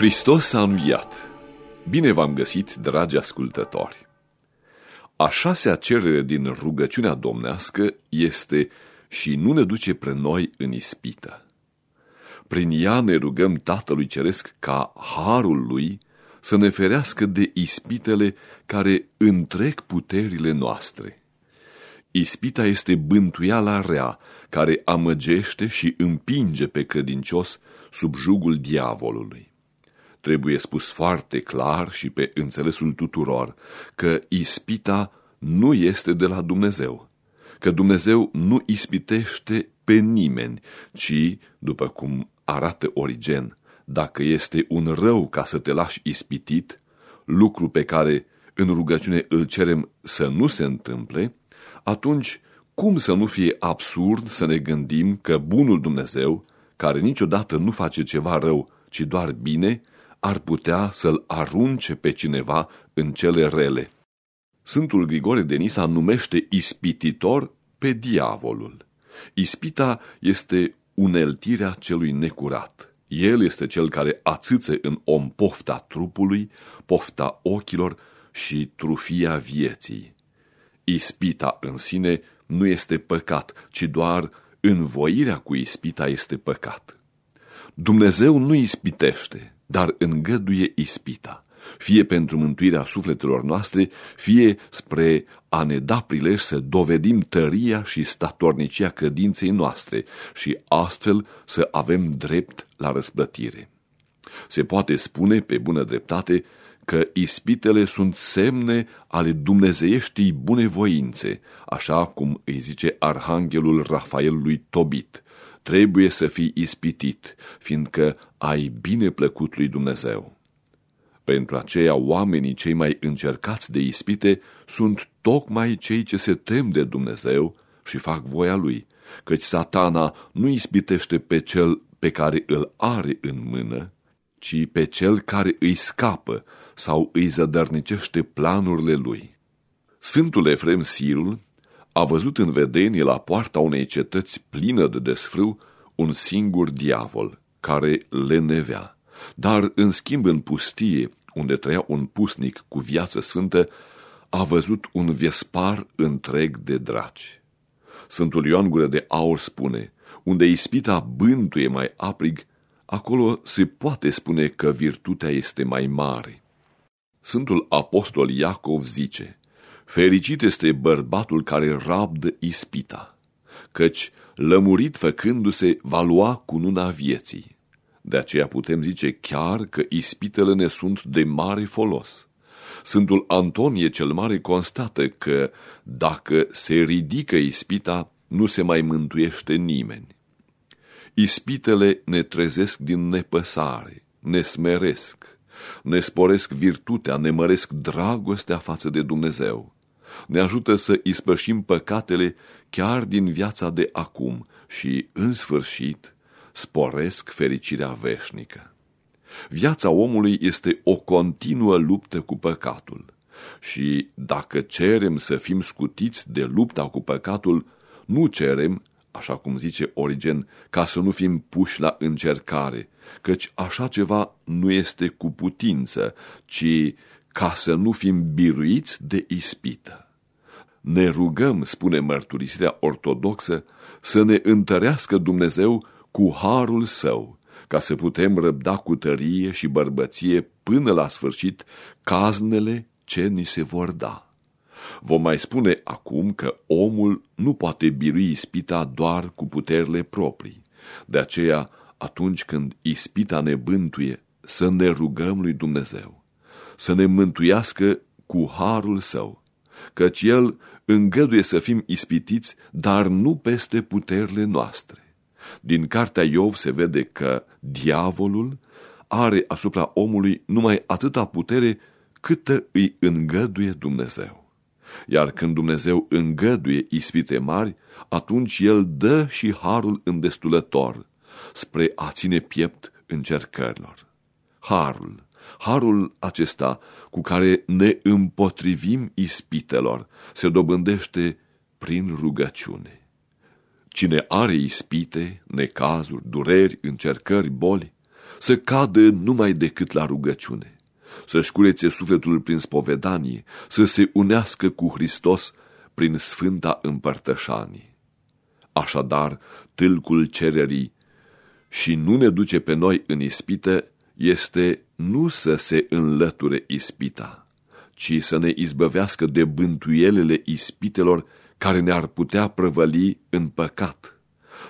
Hristos a înviat! Bine v-am găsit, dragi ascultători! A șasea cerere din rugăciunea domnească este și nu ne duce pre noi în ispită. Prin ea ne rugăm Tatălui Ceresc ca harul lui să ne ferească de ispitele care întrec puterile noastre. Ispita este bântuiala rea care amăgește și împinge pe credincios sub jugul diavolului. Trebuie spus foarte clar și pe înțelesul tuturor că ispita nu este de la Dumnezeu, că Dumnezeu nu ispitește pe nimeni, ci, după cum arată Origen, dacă este un rău ca să te lași ispitit, lucru pe care în rugăciune îl cerem să nu se întâmple, atunci cum să nu fie absurd să ne gândim că bunul Dumnezeu, care niciodată nu face ceva rău, ci doar bine, ar putea să-l arunce pe cineva în cele rele. Sfântul Grigore de Nisa numește ispititor pe diavolul. Ispita este uneltirea celui necurat. El este cel care ațâțe în om pofta trupului, pofta ochilor și trufia vieții. Ispita în sine nu este păcat, ci doar învoirea cu ispita este păcat. Dumnezeu nu ispitește, dar îngăduie ispita, fie pentru mântuirea sufletelor noastre, fie spre a ne da prilej să dovedim tăria și statornicia credinței noastre și astfel să avem drept la răsplătire. Se poate spune pe bună dreptate că ispitele sunt semne ale dumnezeieștii bunevoințe, așa cum îi zice arhanghelul Rafael lui Tobit, trebuie să fii ispitit, fiindcă ai bine plăcut lui Dumnezeu. Pentru aceea oamenii cei mai încercați de ispite sunt tocmai cei ce se tem de Dumnezeu și fac voia lui, căci satana nu ispitește pe cel pe care îl are în mână, ci pe cel care îi scapă sau îi zădărnicește planurile lui. Sfântul Efrem Sirul a văzut în vedenie la poarta unei cetăți plină de desfrâu un singur diavol care le nevea. Dar, în schimb, în pustie, unde trăia un pusnic cu viață sfântă, a văzut un vespar întreg de draci. Sfântul Ioan Gură de Aur spune, unde ispita bântuie mai aprig, acolo se poate spune că virtutea este mai mare. Sfântul Apostol Iacov zice, Fericit este bărbatul care rabdă ispita, căci, lămurit făcându-se, va lua cununa vieții. De aceea putem zice chiar că ispitele ne sunt de mare folos. Sfântul Antonie cel Mare constată că dacă se ridică ispita, nu se mai mântuiește nimeni. Ispitele ne trezesc din nepăsare, ne smeresc, ne sporesc virtutea, ne măresc dragostea față de Dumnezeu ne ajută să ispășim păcatele chiar din viața de acum și, în sfârșit, sporesc fericirea veșnică. Viața omului este o continuă luptă cu păcatul și dacă cerem să fim scutiți de lupta cu păcatul, nu cerem, așa cum zice Origen, ca să nu fim puși la încercare, căci așa ceva nu este cu putință, ci ca să nu fim biruiți de ispită ne rugăm, spune mărturisirea ortodoxă, să ne întărească Dumnezeu cu harul său, ca să putem răbda cu tărie și bărbăție până la sfârșit caznele ce ni se vor da. Vom mai spune acum că omul nu poate birui ispita doar cu puterile proprii. De aceea, atunci când ispita ne bântuie, să ne rugăm lui Dumnezeu, să ne mântuiască cu harul său, căci El îngăduie să fim ispitiți, dar nu peste puterile noastre. Din cartea Iov se vede că diavolul are asupra omului numai atâta putere câtă îi îngăduie Dumnezeu. Iar când Dumnezeu îngăduie ispite mari, atunci El dă și harul îndestulător spre a ține piept încercărilor. Harul, harul acesta cu care ne împotrivim ispitelor se dobândește prin rugăciune. Cine are ispite, necazuri, dureri, încercări, boli, să cadă numai decât la rugăciune, să-și curețe sufletul prin spovedanie, să se unească cu Hristos prin sfânta împărtășanie. Așadar, tâlcul cererii și nu ne duce pe noi în ispită este nu să se înlăture ispita, ci să ne izbăvească de bântuielele ispitelor care ne-ar putea prăvăli în păcat,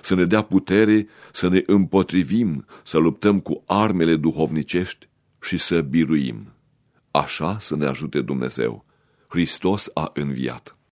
să ne dea putere să ne împotrivim, să luptăm cu armele duhovnicești și să biruim. Așa să ne ajute Dumnezeu. Hristos a înviat.